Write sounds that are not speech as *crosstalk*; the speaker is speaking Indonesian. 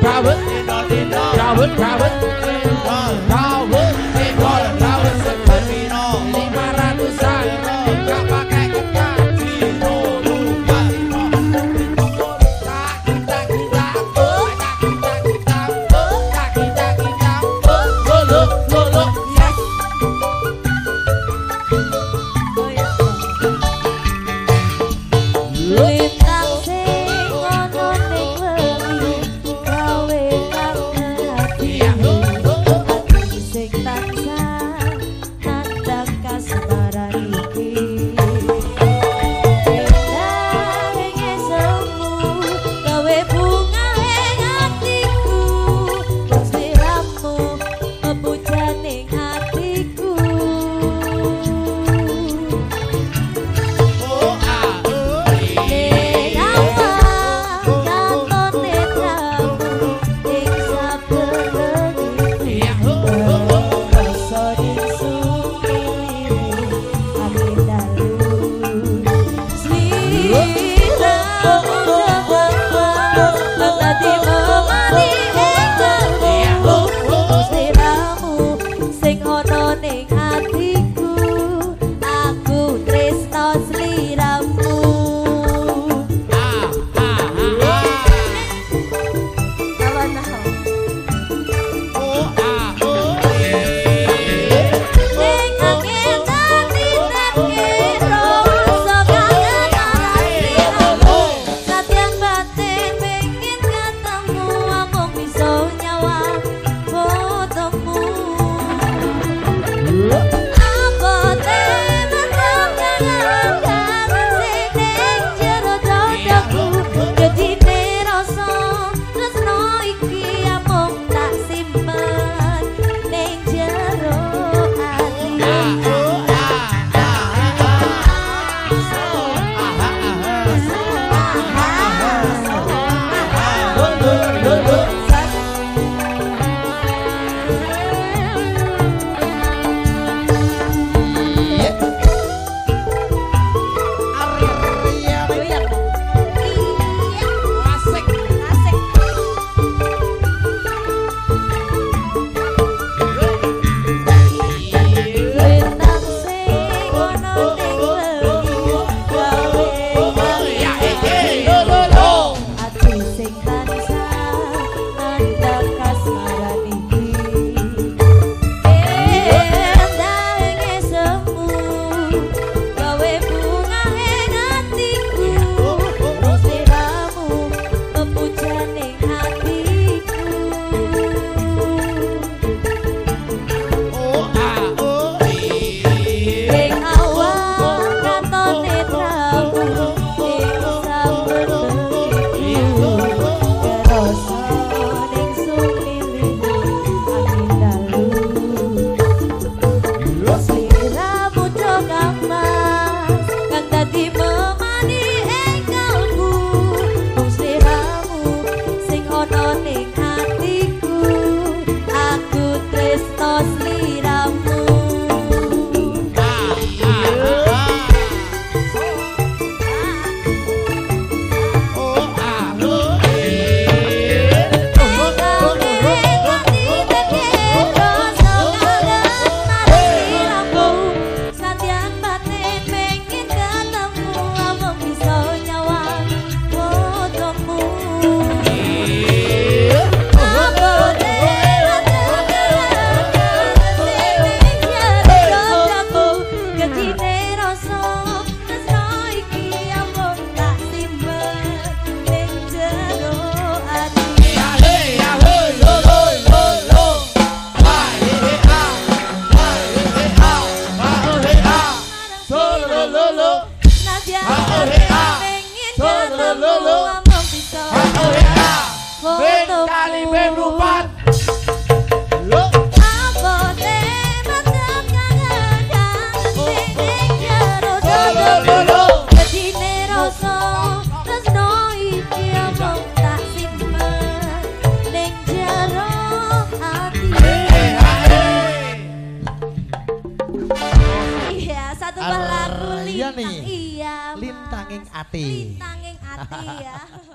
private, private, private. Nih. Iya. Mas. Lintanging ati. Lintanging ati ya. *laughs*